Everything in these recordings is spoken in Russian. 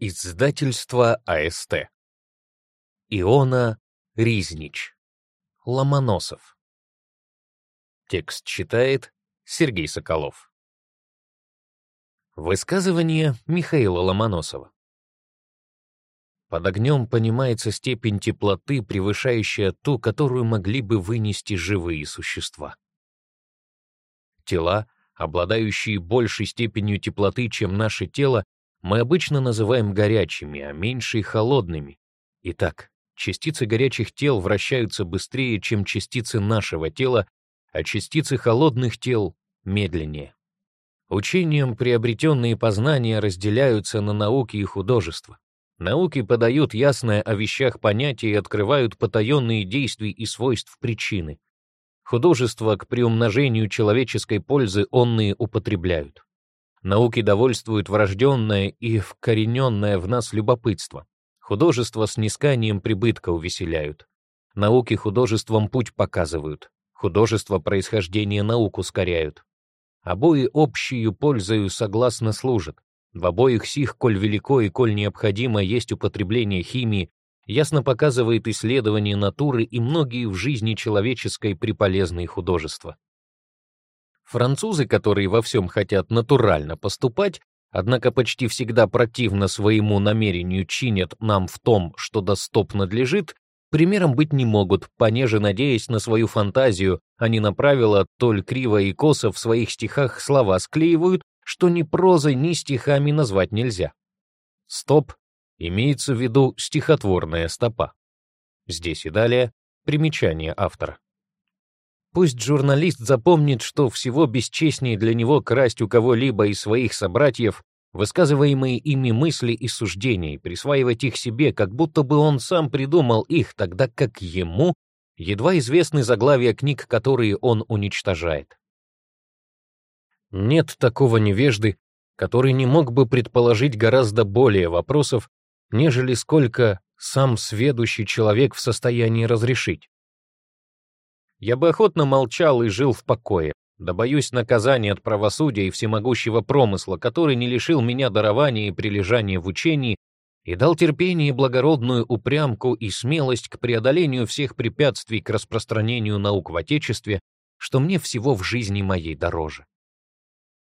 Издательство АСТ. Иона Ризнич. Ломоносов. Текст читает Сергей Соколов. Высказывание Михаила Ломоносова. Под огнем понимается степень теплоты, превышающая ту, которую могли бы вынести живые существа. Тела, обладающие большей степенью теплоты, чем наше тело, мы обычно называем горячими, а меньшие — холодными. Итак, частицы горячих тел вращаются быстрее, чем частицы нашего тела, а частицы холодных тел — медленнее. Учением приобретенные познания разделяются на науки и художество. Науки подают ясное о вещах понятие и открывают потаенные действия и свойств причины. Художество к приумножению человеческой пользы онные употребляют. Науки довольствуют врожденное и вкорененное в нас любопытство. Художество с нисканием прибытка увеселяют. Науки художеством путь показывают. Художество происхождения наук ускоряют. Обои общую пользою согласно служат. В обоих сих, коль велико и коль необходимо есть употребление химии, ясно показывает исследование натуры и многие в жизни человеческой приполезные художества. Французы, которые во всем хотят натурально поступать, однако почти всегда противно своему намерению чинят нам в том, что достоп надлежит, примером быть не могут, понеже надеясь на свою фантазию, они на правила толь криво и косо в своих стихах слова склеивают, что ни прозой, ни стихами назвать нельзя. Стоп имеется в виду стихотворная стопа. Здесь и далее примечание автора. Пусть журналист запомнит, что всего бесчестнее для него красть у кого-либо из своих собратьев высказываемые ими мысли и суждения, присваивать их себе, как будто бы он сам придумал их, тогда как ему едва известны заглавия книг, которые он уничтожает. Нет такого невежды, который не мог бы предположить гораздо более вопросов, нежели сколько сам сведущий человек в состоянии разрешить я бы охотно молчал и жил в покое, да боюсь наказания от правосудия и всемогущего промысла, который не лишил меня дарования и прилежания в учении и дал терпение благородную упрямку и смелость к преодолению всех препятствий к распространению наук в Отечестве, что мне всего в жизни моей дороже.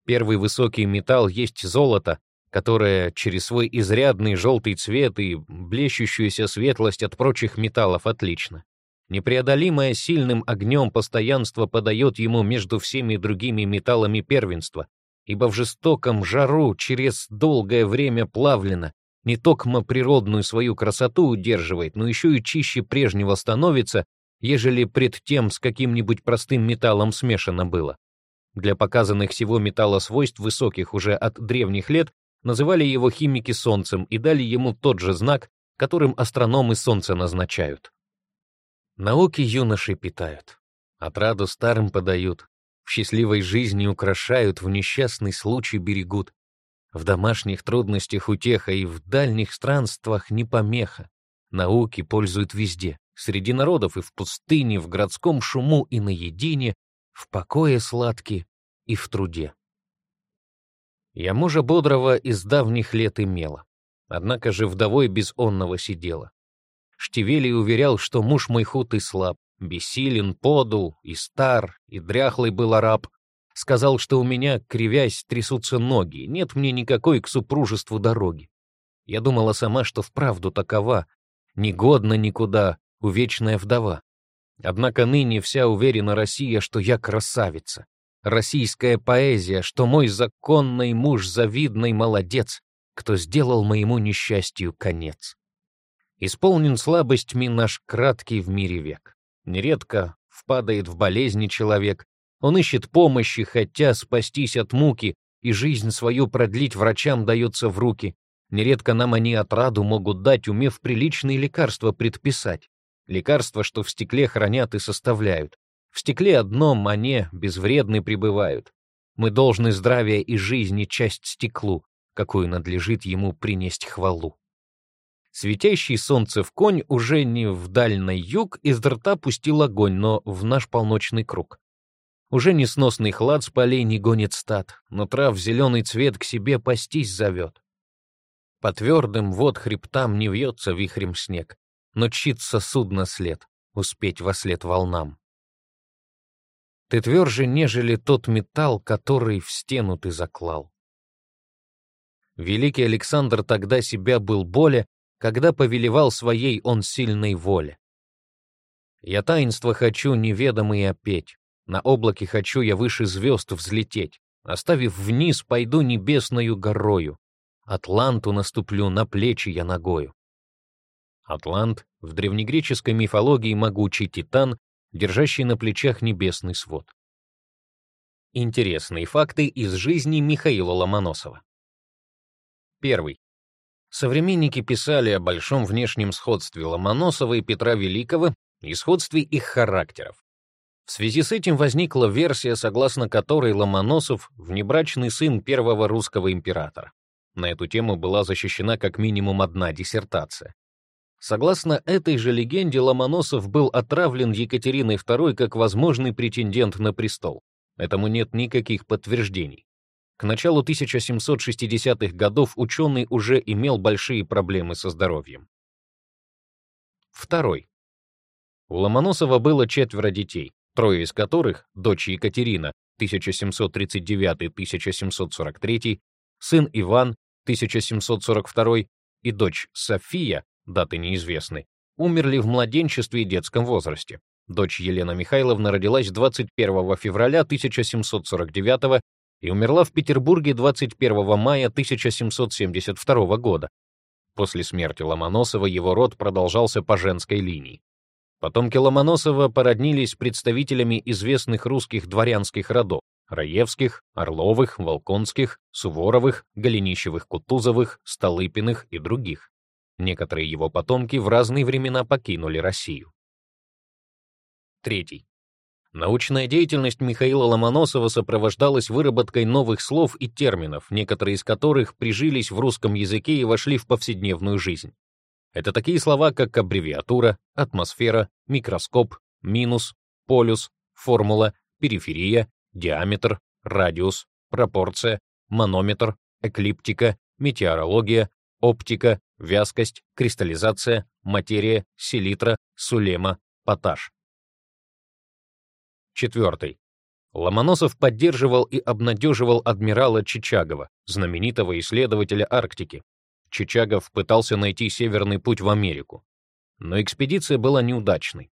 Первый высокий металл есть золото, которое через свой изрядный желтый цвет и блещущуюся светлость от прочих металлов отлично. Непреодолимое сильным огнем постоянство подает ему между всеми другими металлами первенства, ибо в жестоком жару через долгое время плавлено, не только природную свою красоту удерживает, но еще и чище прежнего становится, ежели пред тем с каким-нибудь простым металлом смешано было. Для показанных всего металла свойств высоких уже от древних лет называли его химики солнцем и дали ему тот же знак, которым астрономы солнце назначают. Науки юноши питают, отраду старым подают, в счастливой жизни украшают, в несчастный случай берегут. В домашних трудностях утеха и в дальних странствах не помеха. Науки пользуют везде, среди народов и в пустыне, в городском шуму и наедине, в покое сладки и в труде. Я мужа бодрого из давних лет имела, однако же вдовой без онного сидела. Штивелий уверял, что муж мой худ и слаб, бессилен, подул, и стар, и дряхлый был араб. Сказал, что у меня, кривясь, трясутся ноги, нет мне никакой к супружеству дороги. Я думала сама, что вправду такова, негодна никуда, увечная вдова. Однако ныне вся уверена Россия, что я красавица. Российская поэзия, что мой законный муж завидный молодец, кто сделал моему несчастью конец. Исполнен слабостьми наш краткий в мире век. Нередко впадает в болезни человек, он ищет помощи, хотя спастись от муки и жизнь свою продлить врачам дается в руки. Нередко нам они отраду могут дать, умев приличные лекарства предписать. Лекарства, что в стекле хранят и составляют. В стекле одном они безвредны пребывают. Мы должны здравия и жизни часть стеклу, какую надлежит ему принесть хвалу. Светящий солнце в конь уже не в дальний юг из рта пустил огонь, но в наш полночный круг. Уже несносный хлад с полей не гонит стад, но трав зеленый цвет к себе пастись зовет. По твердым вод хребтам не вьется вихрем снег, но чится судно след, успеть во след волнам. Ты тверже, нежели тот металл, который в стену ты заклал. Великий Александр тогда себя был боле, когда повелевал своей он сильной воле. Я таинство хочу неведомые опеть, на облаке хочу я выше звезд взлететь, оставив вниз, пойду небесною горою, Атланту наступлю, на плечи я ногою. Атлант в древнегреческой мифологии могучий титан, держащий на плечах небесный свод. Интересные факты из жизни Михаила Ломоносова. Первый. Современники писали о большом внешнем сходстве Ломоносова и Петра Великого и сходстве их характеров. В связи с этим возникла версия, согласно которой Ломоносов — внебрачный сын первого русского императора. На эту тему была защищена как минимум одна диссертация. Согласно этой же легенде, Ломоносов был отравлен Екатериной II как возможный претендент на престол. Этому нет никаких подтверждений. К началу 1760-х годов ученый уже имел большие проблемы со здоровьем. Второй. У Ломоносова было четверо детей, трое из которых, дочь Екатерина, 1739-1743, сын Иван, 1742, и дочь София, даты неизвестны, умерли в младенчестве и детском возрасте. Дочь Елена Михайловна родилась 21 февраля 1749 и умерла в Петербурге 21 мая 1772 года. После смерти Ломоносова его род продолжался по женской линии. Потомки Ломоносова породнились представителями известных русских дворянских родов Раевских, Орловых, Волконских, Суворовых, Голенищевых-Кутузовых, Столыпиных и других. Некоторые его потомки в разные времена покинули Россию. Третий. Научная деятельность Михаила Ломоносова сопровождалась выработкой новых слов и терминов, некоторые из которых прижились в русском языке и вошли в повседневную жизнь. Это такие слова, как аббревиатура, атмосфера, микроскоп, минус, полюс, формула, периферия, диаметр, радиус, пропорция, манометр, эклиптика, метеорология, оптика, вязкость, кристаллизация, материя, селитра, сулема, поташ. Четвертый. Ломоносов поддерживал и обнадеживал адмирала Чичагова, знаменитого исследователя Арктики. Чичагов пытался найти северный путь в Америку. Но экспедиция была неудачной.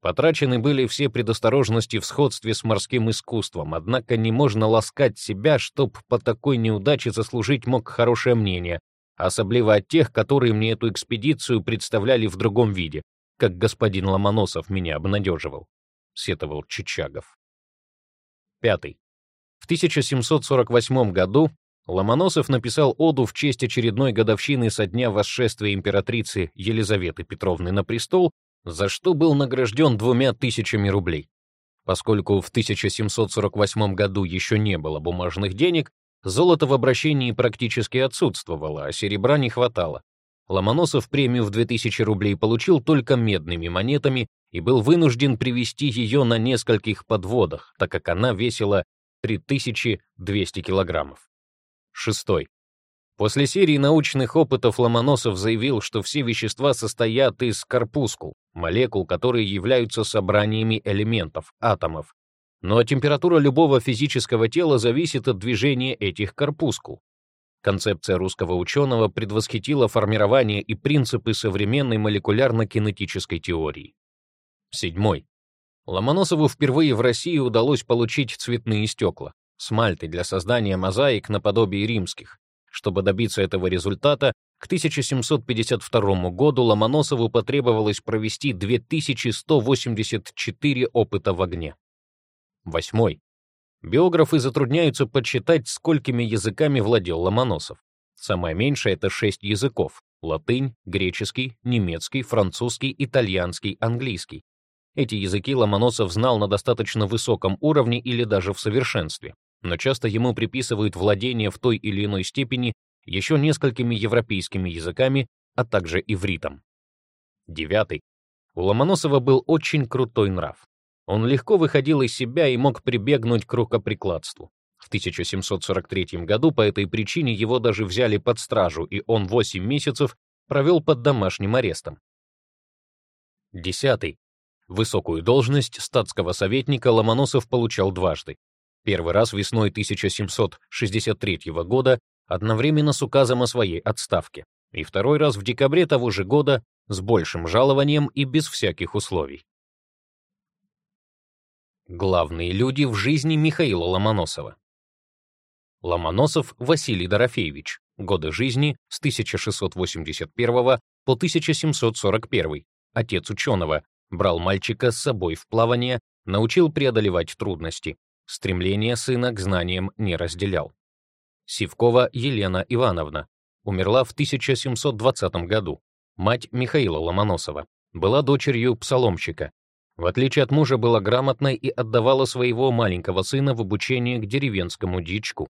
Потрачены были все предосторожности в сходстве с морским искусством, однако не можно ласкать себя, чтоб по такой неудаче заслужить мог хорошее мнение, особливо от тех, которые мне эту экспедицию представляли в другом виде, как господин Ломоносов меня обнадеживал сетовал Чичагов. Пятый. В 1748 году Ломоносов написал оду в честь очередной годовщины со дня восшествия императрицы Елизаветы Петровны на престол, за что был награжден двумя тысячами рублей. Поскольку в 1748 году еще не было бумажных денег, золото в обращении практически отсутствовало, а серебра не хватало. Ломоносов премию в 2000 рублей получил только медными монетами и был вынужден привезти ее на нескольких подводах, так как она весила 3200 килограммов. Шестой. После серии научных опытов Ломоносов заявил, что все вещества состоят из корпускул, молекул, которые являются собраниями элементов, атомов. Но температура любого физического тела зависит от движения этих корпускул. Концепция русского ученого предвосхитила формирование и принципы современной молекулярно-кинетической теории. Седьмой. Ломоносову впервые в России удалось получить цветные стекла, смальты для создания мозаик наподобие римских. Чтобы добиться этого результата, к 1752 году Ломоносову потребовалось провести 2184 опыта в огне. Восьмой. Биографы затрудняются подсчитать, сколькими языками владел Ломоносов. Самое меньшее — это шесть языков — латынь, греческий, немецкий, французский, итальянский, английский. Эти языки Ломоносов знал на достаточно высоком уровне или даже в совершенстве, но часто ему приписывают владение в той или иной степени еще несколькими европейскими языками, а также ивритом. Девятый. У Ломоносова был очень крутой нрав. Он легко выходил из себя и мог прибегнуть к рукоприкладству. В 1743 году по этой причине его даже взяли под стражу, и он 8 месяцев провел под домашним арестом. Десятый. Высокую должность статского советника Ломоносов получал дважды. Первый раз весной 1763 года одновременно с указом о своей отставке, и второй раз в декабре того же года с большим жалованием и без всяких условий. Главные люди в жизни Михаила Ломоносова. Ломоносов Василий Дорофеевич. Годы жизни с 1681 по 1741. Отец ученого. Брал мальчика с собой в плавание, научил преодолевать трудности. Стремление сына к знаниям не разделял. Сивкова Елена Ивановна. Умерла в 1720 году. Мать Михаила Ломоносова. Была дочерью псаломщика. В отличие от мужа, была грамотной и отдавала своего маленького сына в обучение к деревенскому дичку.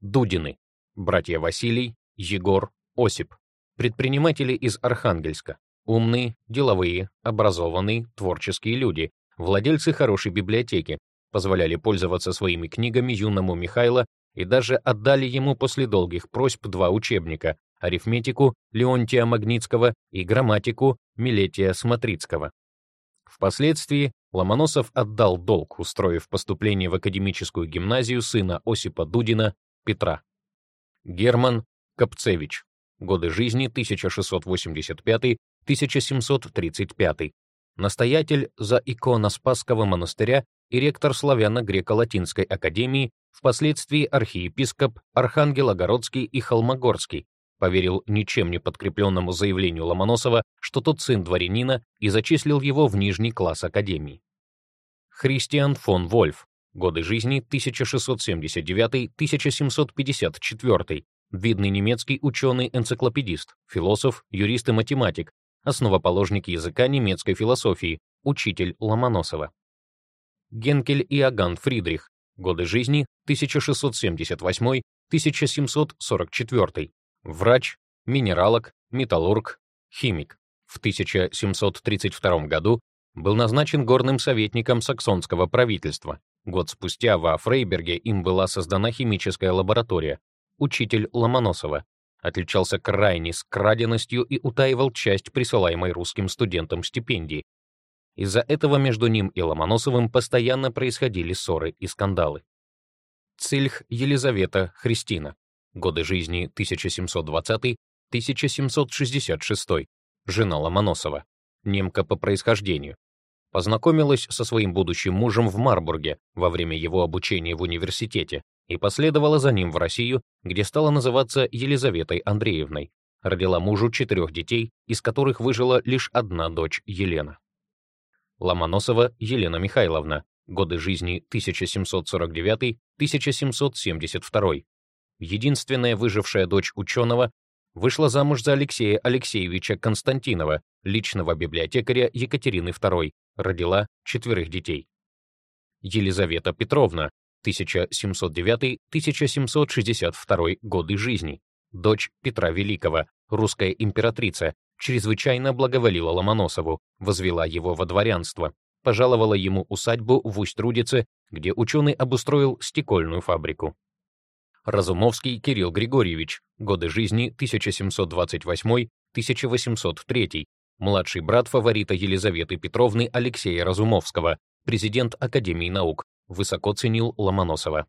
Дудины. Братья Василий, Егор, Осип. Предприниматели из Архангельска. Умные, деловые, образованные, творческие люди, владельцы хорошей библиотеки, позволяли пользоваться своими книгами юному Михайло и даже отдали ему после долгих просьб два учебника — арифметику Леонтия Магнитского и грамматику Милетия Смотрицкого. Впоследствии Ломоносов отдал долг, устроив поступление в академическую гимназию сына Осипа Дудина Петра. Герман Капцевич. Годы жизни 1685-1735. Настоятель за икона Спасского монастыря и ректор Славяно-Греко-Латинской академии, впоследствии архиепископ Архангел-Огородский и Холмогорский, поверил ничем не подкрепленному заявлению Ломоносова, что тот сын дворянина, и зачислил его в нижний класс академии. Христиан фон Вольф, Годы жизни 1679-1754. Видный немецкий ученый-энциклопедист, философ, юрист и математик, основоположник языка немецкой философии, учитель Ломоносова. Генкель Иоганн Фридрих. Годы жизни 1668-1744. Врач, минералог, металлург, химик. В 1732 году был назначен горным советником саксонского правительства. Год спустя во Фрейберге им была создана химическая лаборатория. Учитель Ломоносова отличался крайней скраденностью и утаивал часть присылаемой русским студентам стипендий. Из-за этого между ним и Ломоносовым постоянно происходили ссоры и скандалы. Цильх Елизавета Христина. Годы жизни 1720-1766. Жена Ломоносова. Немка по происхождению познакомилась со своим будущим мужем в Марбурге во время его обучения в университете и последовала за ним в Россию, где стала называться Елизаветой Андреевной. Родила мужу четырех детей, из которых выжила лишь одна дочь Елена. Ломоносова Елена Михайловна, годы жизни 1749-1772. Единственная выжившая дочь ученого, вышла замуж за Алексея Алексеевича Константинова, личного библиотекаря Екатерины II, родила четверых детей. Елизавета Петровна, 1709-1762 годы жизни, дочь Петра Великого, русская императрица, чрезвычайно благоволила Ломоносову, возвела его во дворянство, пожаловала ему усадьбу в Усть-Трудице, где ученый обустроил стекольную фабрику. Разумовский Кирилл Григорьевич, годы жизни 1728-1803, младший брат фаворита Елизаветы Петровны Алексея Разумовского, президент Академии наук, высоко ценил Ломоносова.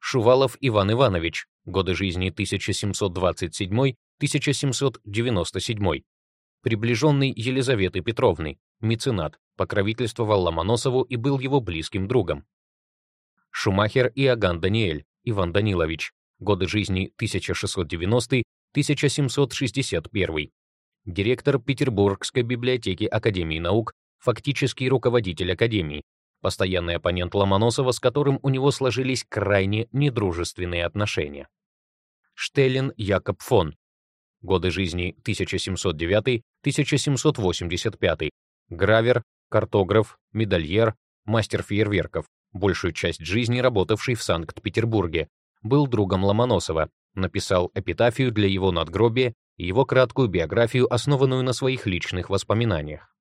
Шувалов Иван Иванович, годы жизни 1727-1797, приближенный Елизаветы Петровны, меценат, покровительствовал Ломоносову и был его близким другом. Шумахер Иоганн Даниэль, Иван Данилович, годы жизни 1660-1761, директор Петербургской библиотеки Академии наук, фактический руководитель Академии, постоянный оппонент Ломоносова, с которым у него сложились крайне недружественные отношения. Штеллин Якоб фон, годы жизни 1709-1785, гравер, картограф, медальер, мастер фейерверков, большую часть жизни работавший в Санкт-Петербурге, был другом Ломоносова, написал эпитафию для его надгробия и его краткую биографию, основанную на своих личных воспоминаниях.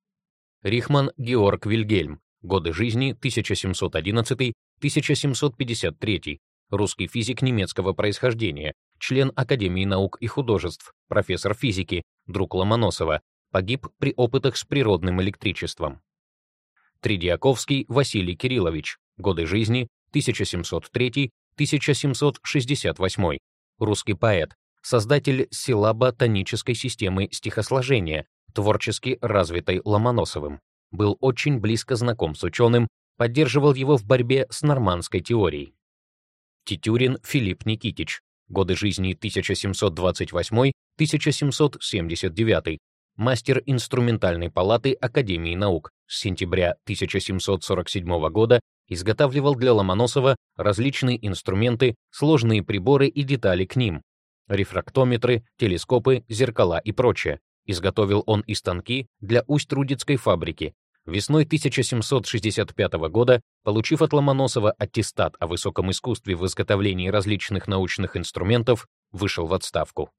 Рихман Георг Вильгельм. Годы жизни 1753, русский физик немецкого происхождения, член Академии наук и художеств, профессор физики, друг Ломоносова, погиб при опытах с природным электричеством. Тридиаковский Василий Кириллович, годы жизни 1703-1768, русский поэт, создатель силабо-тонической системы стихосложения, творчески развитой Ломоносовым, был очень близко знаком с ученым, поддерживал его в борьбе с нормандской теорией. Титюрин Филипп Никитич, годы жизни 1728-1779, мастер инструментальной палаты Академии наук, с сентября 1747 года изготавливал для Ломоносова различные инструменты, сложные приборы и детали к ним, рефрактометры, телескопы, зеркала и прочее. Изготовил он и станки для Усть-Рудицкой фабрики. Весной 1765 года, получив от Ломоносова аттестат о высоком искусстве в изготовлении различных научных инструментов, вышел в отставку.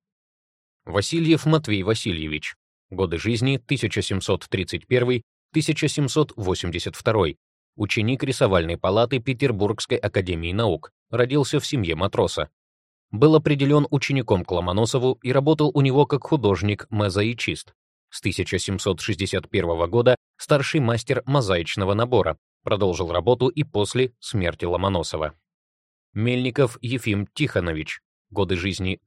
Васильев Матвей Васильевич. Годы жизни 1731-1782. Ученик рисовальной палаты Петербургской академии наук. Родился в семье матроса был определен учеником к Ломоносову и работал у него как художник-мозаичист. С 1761 года старший мастер мозаичного набора, продолжил работу и после смерти Ломоносова. Мельников Ефим Тихонович, годы жизни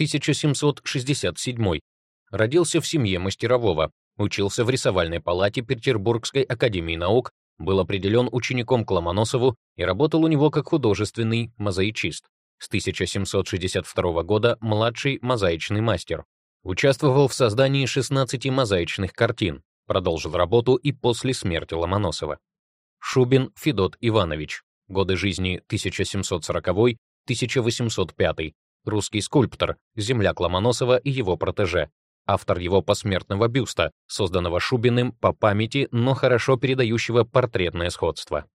1734-1767, родился в семье мастерового, учился в рисовальной палате Петербургской академии наук был определен учеником к Ломоносову и работал у него как художественный мозаичист. С 1762 года младший мозаичный мастер. Участвовал в создании 16 мозаичных картин, продолжил работу и после смерти Ломоносова. Шубин Федот Иванович. Годы жизни 1740-1805. Русский скульптор, земляк Ломоносова и его протеже, автор его посмертного бюста, созданного Шубиным по памяти, но хорошо передающего портретное сходство.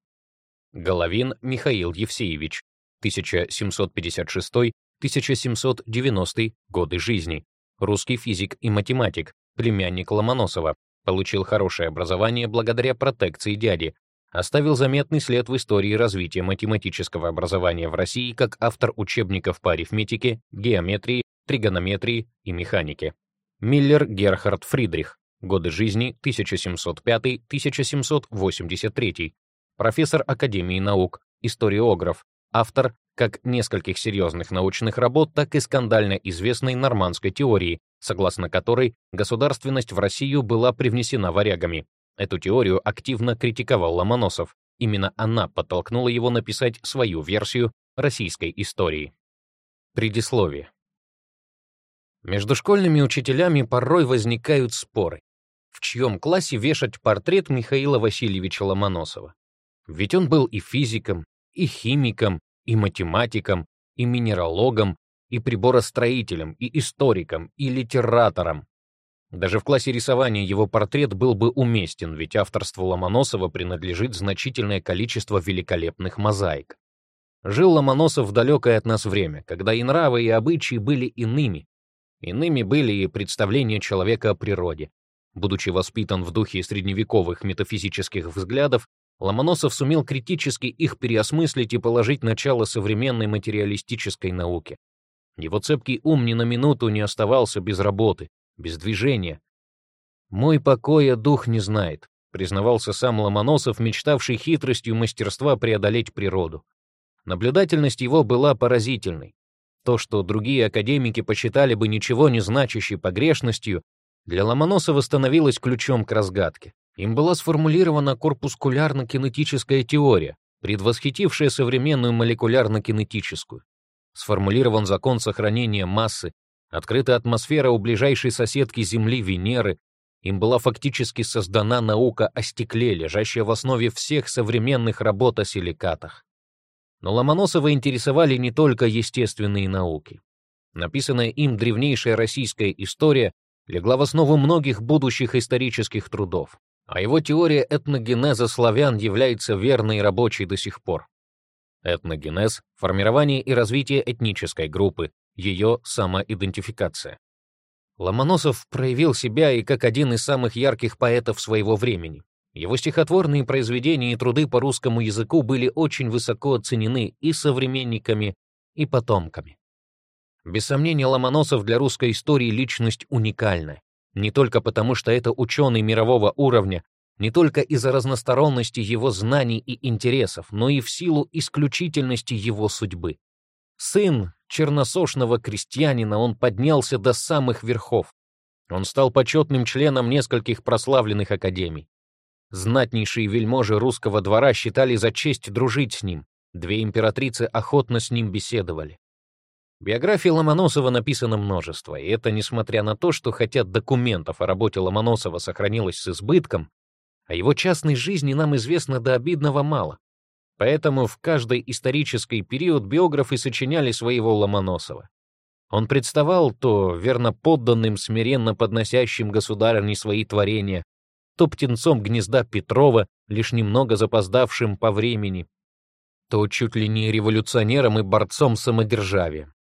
Головин Михаил Евсеевич, 1756-1790 годы жизни, русский физик и математик, племянник Ломоносова, получил хорошее образование благодаря протекции дяди, оставил заметный след в истории развития математического образования в России как автор учебников по арифметике, геометрии, тригонометрии и механике. Миллер Герхард Фридрих. Годы жизни 1705-1783. Профессор Академии наук, историограф, автор как нескольких серьезных научных работ, так и скандально известной нормандской теории, согласно которой государственность в Россию была привнесена варягами. Эту теорию активно критиковал Ломоносов. Именно она подтолкнула его написать свою версию российской истории. Предисловие. Между школьными учителями порой возникают споры, в чьем классе вешать портрет Михаила Васильевича Ломоносова. Ведь он был и физиком, и химиком, и математиком, и минералогом, и приборостроителем, и историком, и литератором. Даже в классе рисования его портрет был бы уместен, ведь авторству Ломоносова принадлежит значительное количество великолепных мозаик. Жил Ломоносов в далекое от нас время, когда и нравы, и обычаи были иными, Иными были и представления человека о природе. Будучи воспитан в духе средневековых метафизических взглядов, Ломоносов сумел критически их переосмыслить и положить начало современной материалистической науке. Его цепкий ум ни на минуту не оставался без работы, без движения. «Мой покоя дух не знает», признавался сам Ломоносов, мечтавший хитростью мастерства преодолеть природу. Наблюдательность его была поразительной. То, что другие академики посчитали бы ничего не значащей погрешностью, для Ломоносова становилось ключом к разгадке. Им была сформулирована корпускулярно-кинетическая теория, предвосхитившая современную молекулярно-кинетическую. Сформулирован закон сохранения массы, открыта атмосфера у ближайшей соседки Земли Венеры, им была фактически создана наука о стекле, лежащая в основе всех современных работ о силикатах. Но Ломоносова интересовали не только естественные науки. Написанная им древнейшая российская история легла в основу многих будущих исторических трудов, а его теория этногенеза славян является верной и рабочей до сих пор. Этногенез — формирование и развитие этнической группы, ее самоидентификация. Ломоносов проявил себя и как один из самых ярких поэтов своего времени. Его стихотворные произведения и труды по русскому языку были очень высоко оценены и современниками, и потомками. Без сомнения, Ломоносов для русской истории личность уникальная, не только потому, что это ученый мирового уровня, не только из-за разносторонности его знаний и интересов, но и в силу исключительности его судьбы. Сын черносошного крестьянина, он поднялся до самых верхов. Он стал почетным членом нескольких прославленных академий. Знатнейшие вельможи русского двора считали за честь дружить с ним. Две императрицы охотно с ним беседовали. Биографии Ломоносова написано множество, и это несмотря на то, что хотя документов о работе Ломоносова сохранилось с избытком, о его частной жизни нам известно до обидного мало. Поэтому в каждый исторический период биографы сочиняли своего Ломоносова. Он представал то верно подданным, смиренно подносящим государыне свои творения, то птенцом гнезда Петрова, лишь немного запоздавшим по времени, то чуть ли не революционером и борцом самодержавия.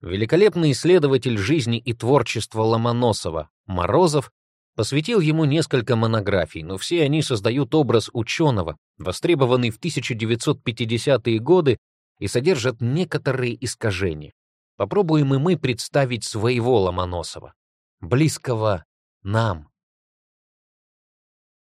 Великолепный исследователь жизни и творчества Ломоносова, Морозов, посвятил ему несколько монографий, но все они создают образ ученого, востребованный в 1950-е годы и содержат некоторые искажения. Попробуем и мы представить своего Ломоносова, близкого нам,